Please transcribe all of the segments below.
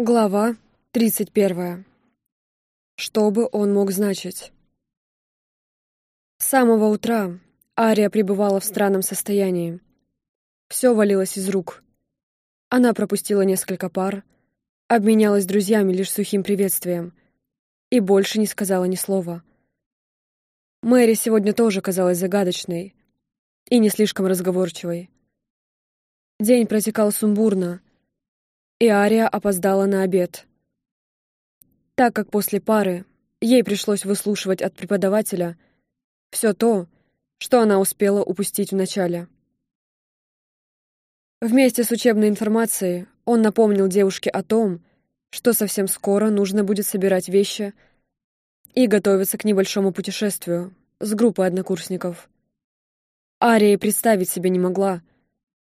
Глава 31. Что бы он мог значить? С самого утра Ария пребывала в странном состоянии. Все валилось из рук. Она пропустила несколько пар, обменялась с друзьями лишь сухим приветствием и больше не сказала ни слова. Мэри сегодня тоже казалась загадочной и не слишком разговорчивой. День протекал сумбурно, и Ария опоздала на обед. Так как после пары ей пришлось выслушивать от преподавателя все то, что она успела упустить в начале. Вместе с учебной информацией он напомнил девушке о том, что совсем скоро нужно будет собирать вещи и готовиться к небольшому путешествию с группой однокурсников. Ария представить себе не могла,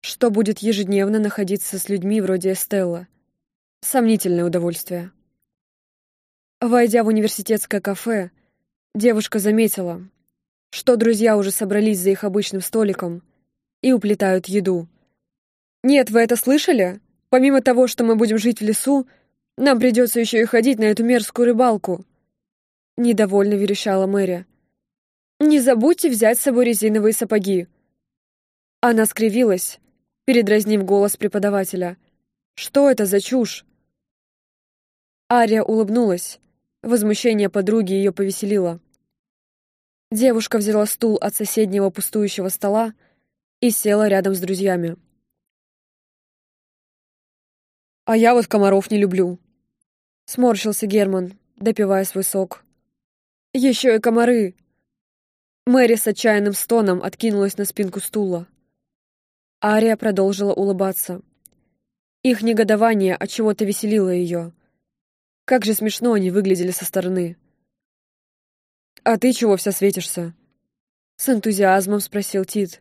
что будет ежедневно находиться с людьми вроде Эстелла. Сомнительное удовольствие. Войдя в университетское кафе, девушка заметила, что друзья уже собрались за их обычным столиком и уплетают еду. «Нет, вы это слышали? Помимо того, что мы будем жить в лесу, нам придется еще и ходить на эту мерзкую рыбалку!» Недовольно верещала Мэри. «Не забудьте взять с собой резиновые сапоги!» Она скривилась, передразнив голос преподавателя. «Что это за чушь?» Ария улыбнулась. Возмущение подруги ее повеселило. Девушка взяла стул от соседнего пустующего стола и села рядом с друзьями. «А я вот комаров не люблю», — сморщился Герман, допивая свой сок. «Еще и комары!» Мэри с отчаянным стоном откинулась на спинку стула. Ария продолжила улыбаться. Их негодование от чего-то веселило ее. Как же смешно они выглядели со стороны. «А ты чего вся светишься?» С энтузиазмом спросил Тит.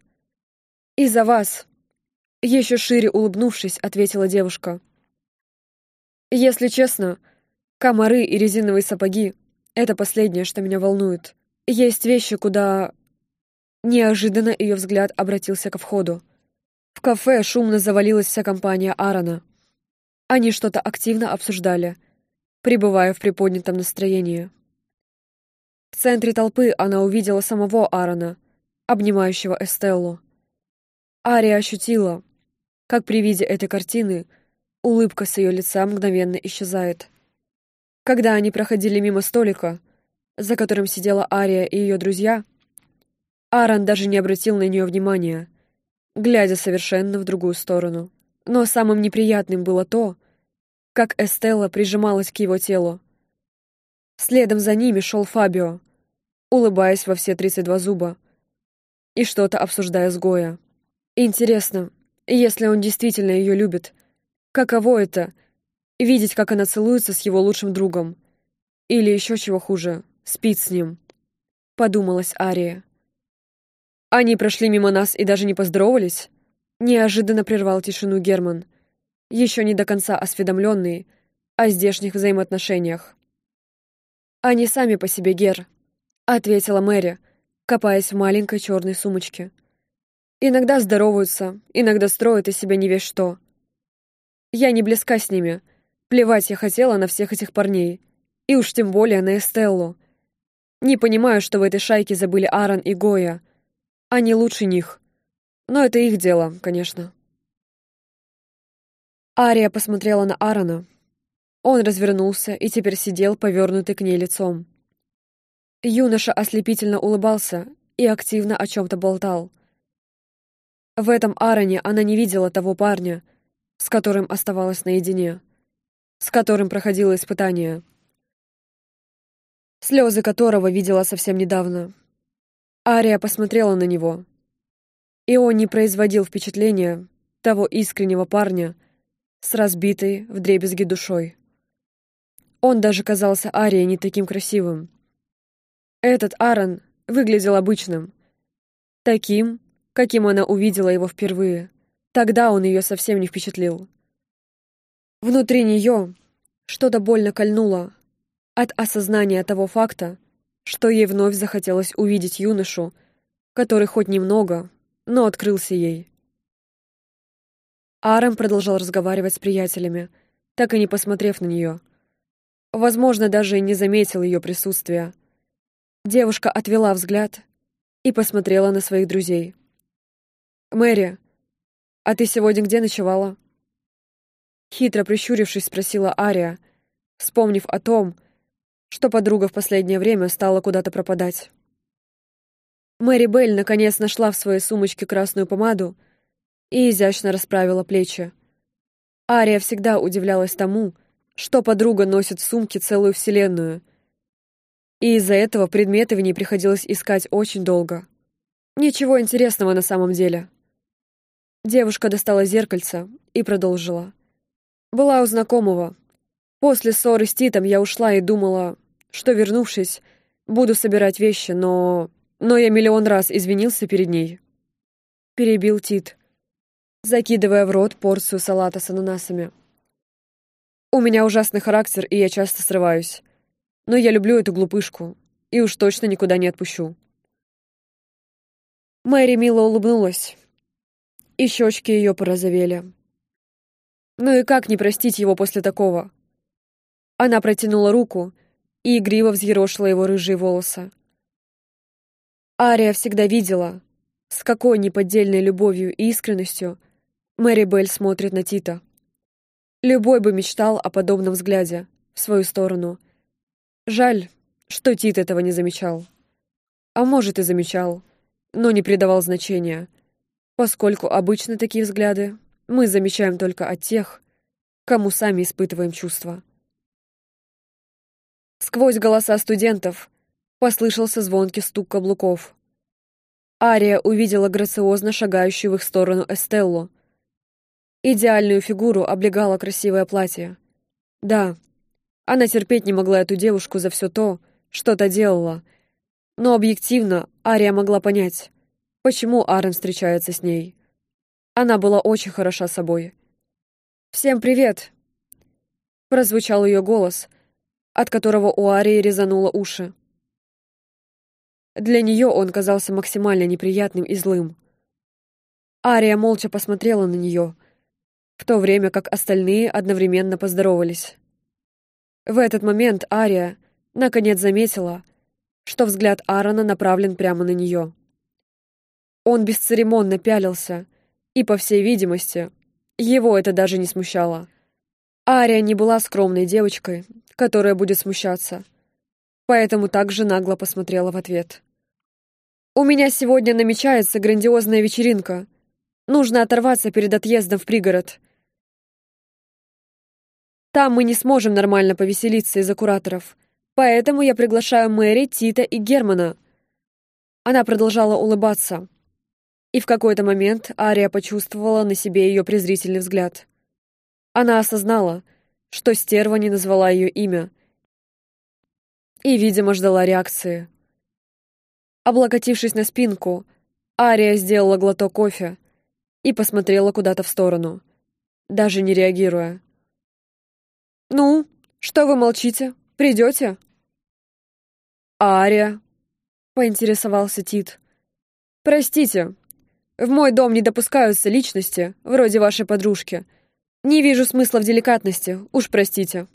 «Из-за вас!» Еще шире улыбнувшись, ответила девушка. «Если честно, комары и резиновые сапоги — это последнее, что меня волнует. Есть вещи, куда...» Неожиданно ее взгляд обратился ко входу. В кафе шумно завалилась вся компания Аарона. Они что-то активно обсуждали, пребывая в приподнятом настроении. В центре толпы она увидела самого Аарона, обнимающего Эстеллу. Ария ощутила, как при виде этой картины улыбка с ее лица мгновенно исчезает. Когда они проходили мимо столика, за которым сидела Ария и ее друзья, Аарон даже не обратил на нее внимания — глядя совершенно в другую сторону. Но самым неприятным было то, как Эстелла прижималась к его телу. Следом за ними шел Фабио, улыбаясь во все 32 зуба и что-то обсуждая с Гоя. Интересно, если он действительно ее любит, каково это — видеть, как она целуется с его лучшим другом? Или еще чего хуже, спит с ним? Подумалась Ария. Они прошли мимо нас и даже не поздоровались? Неожиданно прервал тишину Герман, еще не до конца осведомленный о здешних взаимоотношениях. «Они сами по себе, Гер», — ответила Мэри, копаясь в маленькой черной сумочке. «Иногда здороваются, иногда строят из себя не весь что. Я не близка с ними. Плевать я хотела на всех этих парней. И уж тем более на Эстеллу. Не понимаю, что в этой шайке забыли Аарон и Гоя. Они лучше них. Но это их дело, конечно. Ария посмотрела на Аарона. Он развернулся и теперь сидел, повернутый к ней лицом. Юноша ослепительно улыбался и активно о чем-то болтал. В этом Аароне она не видела того парня, с которым оставалась наедине, с которым проходило испытание, слезы которого видела совсем недавно. Ария посмотрела на него. И он не производил впечатления того искреннего парня с разбитой вдребезги душой. Он даже казался Арии не таким красивым. Этот Аарон выглядел обычным. Таким, каким она увидела его впервые. Тогда он ее совсем не впечатлил. Внутри нее что-то больно кольнуло от осознания того факта, что ей вновь захотелось увидеть юношу, который хоть немного, но открылся ей. Арам продолжал разговаривать с приятелями, так и не посмотрев на нее. Возможно, даже и не заметил ее присутствия. Девушка отвела взгляд и посмотрела на своих друзей. «Мэри, а ты сегодня где ночевала?» Хитро прищурившись, спросила Ария, вспомнив о том, что подруга в последнее время стала куда-то пропадать. Мэри Белль наконец нашла в своей сумочке красную помаду и изящно расправила плечи. Ария всегда удивлялась тому, что подруга носит в сумке целую вселенную, и из-за этого предметы в ней приходилось искать очень долго. Ничего интересного на самом деле. Девушка достала зеркальце и продолжила. Была у знакомого, После ссоры с Титом я ушла и думала, что, вернувшись, буду собирать вещи, но... Но я миллион раз извинился перед ней. Перебил Тит, закидывая в рот порцию салата с ананасами. У меня ужасный характер, и я часто срываюсь. Но я люблю эту глупышку, и уж точно никуда не отпущу. Мэри мило улыбнулась, и щечки ее порозовели. Ну и как не простить его после такого? Она протянула руку и игриво взъерошила его рыжие волосы. Ария всегда видела, с какой неподдельной любовью и искренностью Мэри Белль смотрит на Тита. Любой бы мечтал о подобном взгляде в свою сторону. Жаль, что Тит этого не замечал. А может и замечал, но не придавал значения, поскольку обычно такие взгляды мы замечаем только от тех, кому сами испытываем чувства. Сквозь голоса студентов послышался звонкий стук каблуков. Ария увидела грациозно шагающую в их сторону Эстеллу. Идеальную фигуру облегало красивое платье. Да, она терпеть не могла эту девушку за все то, что та делала. Но объективно Ария могла понять, почему Аарон встречается с ней. Она была очень хороша собой. «Всем привет!» Прозвучал ее голос — от которого у Арии резануло уши. Для нее он казался максимально неприятным и злым. Ария молча посмотрела на нее, в то время как остальные одновременно поздоровались. В этот момент Ария наконец заметила, что взгляд Аарона направлен прямо на нее. Он бесцеремонно пялился, и, по всей видимости, его это даже не смущало. Ария не была скромной девочкой, которая будет смущаться. Поэтому также нагло посмотрела в ответ. «У меня сегодня намечается грандиозная вечеринка. Нужно оторваться перед отъездом в пригород. Там мы не сможем нормально повеселиться из-за кураторов, поэтому я приглашаю Мэри, Тита и Германа». Она продолжала улыбаться. И в какой-то момент Ария почувствовала на себе ее презрительный взгляд. Она осознала — что стерва не назвала ее имя. И, видимо, ждала реакции. Облокотившись на спинку, Ария сделала глоток кофе и посмотрела куда-то в сторону, даже не реагируя. «Ну, что вы молчите? Придете?» «Ария», — поинтересовался Тит. «Простите, в мой дом не допускаются личности, вроде вашей подружки», «Не вижу смысла в деликатности, уж простите».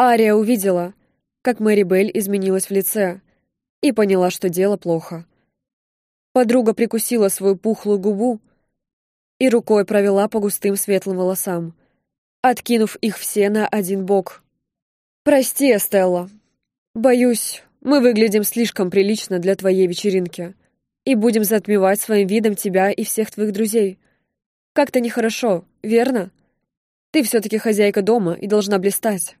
Ария увидела, как Мэри Белль изменилась в лице, и поняла, что дело плохо. Подруга прикусила свою пухлую губу и рукой провела по густым светлым волосам, откинув их все на один бок. «Прости, Эстелла. Боюсь, мы выглядим слишком прилично для твоей вечеринки и будем затмевать своим видом тебя и всех твоих друзей. Как-то нехорошо, верно?» Ты все-таки хозяйка дома и должна блистать».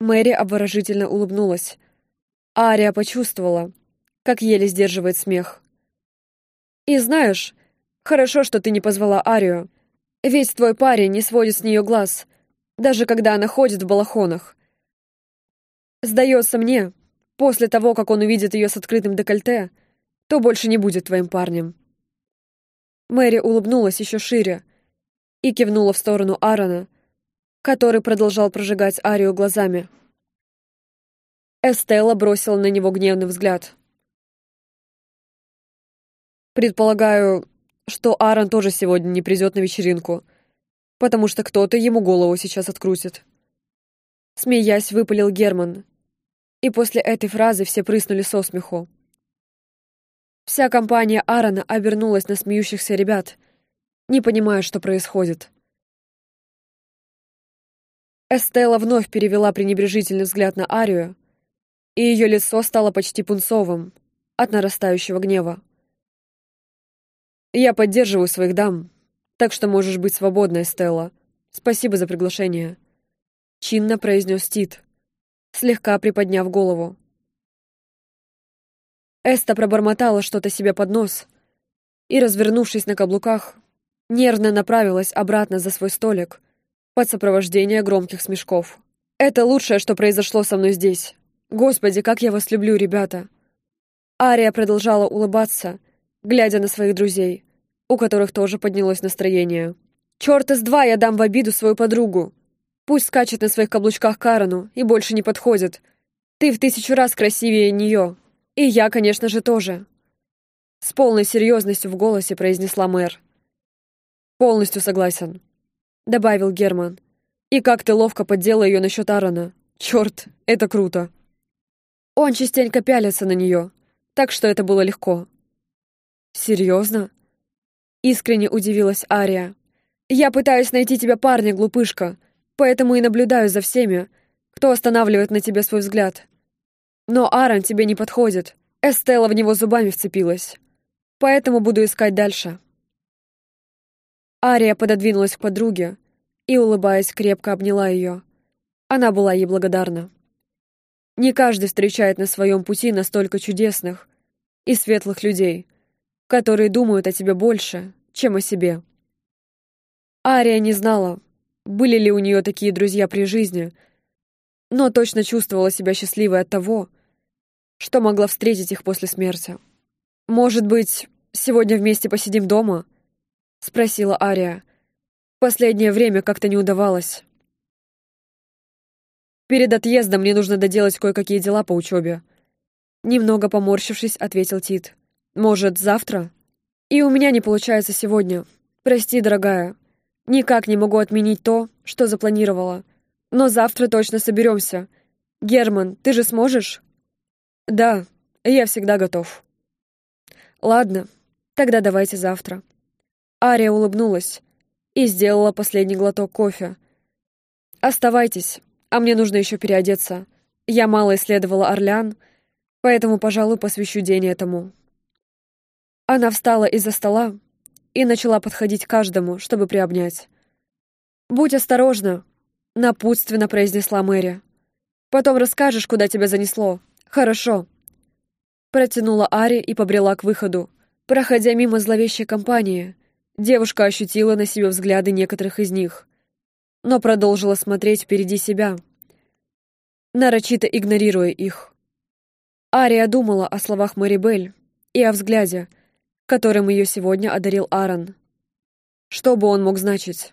Мэри обворожительно улыбнулась. Ария почувствовала, как еле сдерживает смех. «И знаешь, хорошо, что ты не позвала Арию. Ведь твой парень не сводит с нее глаз, даже когда она ходит в балахонах. Сдается мне, после того, как он увидит ее с открытым декольте, то больше не будет твоим парнем». Мэри улыбнулась еще шире, и кивнула в сторону Аарона, который продолжал прожигать Арию глазами. Эстелла бросила на него гневный взгляд. «Предполагаю, что Аарон тоже сегодня не придет на вечеринку. потому что кто-то ему голову сейчас открутит. Смеясь, выпалил Герман. И после этой фразы все прыснули со смеху. Вся компания Аарона обернулась на смеющихся ребят, не понимая, что происходит. Эстелла вновь перевела пренебрежительный взгляд на Арию, и ее лицо стало почти пунцовым от нарастающего гнева. «Я поддерживаю своих дам, так что можешь быть свободной, Стелла. Спасибо за приглашение», — чинно произнес Тит, слегка приподняв голову. Эста пробормотала что-то себе под нос и, развернувшись на каблуках, нервно направилась обратно за свой столик под сопровождение громких смешков. «Это лучшее, что произошло со мной здесь. Господи, как я вас люблю, ребята!» Ария продолжала улыбаться, глядя на своих друзей, у которых тоже поднялось настроение. «Чёрт из два я дам в обиду свою подругу. Пусть скачет на своих каблучках Карану и больше не подходит. Ты в тысячу раз красивее неё. И я, конечно же, тоже». С полной серьезностью в голосе произнесла мэр. «Полностью согласен», — добавил Герман. «И как ты ловко поддела ее насчет Аарона. Чёрт, это круто». Он частенько пялится на нее, так что это было легко. «Серьезно?» Искренне удивилась Ария. «Я пытаюсь найти тебя парня, глупышка, поэтому и наблюдаю за всеми, кто останавливает на тебе свой взгляд. Но Аарон тебе не подходит. Эстелла в него зубами вцепилась. Поэтому буду искать дальше». Ария пододвинулась к подруге и, улыбаясь, крепко обняла ее. Она была ей благодарна. Не каждый встречает на своем пути настолько чудесных и светлых людей, которые думают о тебе больше, чем о себе. Ария не знала, были ли у нее такие друзья при жизни, но точно чувствовала себя счастливой от того, что могла встретить их после смерти. «Может быть, сегодня вместе посидим дома?» — спросила Ария. «Последнее время как-то не удавалось». Перед отъездом мне нужно доделать кое-какие дела по учебе. Немного поморщившись, ответил Тит. Может, завтра? И у меня не получается сегодня. Прости, дорогая. Никак не могу отменить то, что запланировала. Но завтра точно соберемся. Герман, ты же сможешь? Да, я всегда готов. Ладно, тогда давайте завтра. Ария улыбнулась и сделала последний глоток кофе. Оставайтесь. А мне нужно еще переодеться. Я мало исследовала Орлеан, поэтому, пожалуй, посвящу день этому. Она встала из-за стола и начала подходить к каждому, чтобы приобнять. «Будь осторожна», — напутственно произнесла Мэри. «Потом расскажешь, куда тебя занесло. Хорошо». Протянула Ари и побрела к выходу. Проходя мимо зловещей компании, девушка ощутила на себе взгляды некоторых из них но продолжила смотреть впереди себя, нарочито игнорируя их. Ария думала о словах Марибель и о взгляде, которым ее сегодня одарил Аарон. Что бы он мог значить?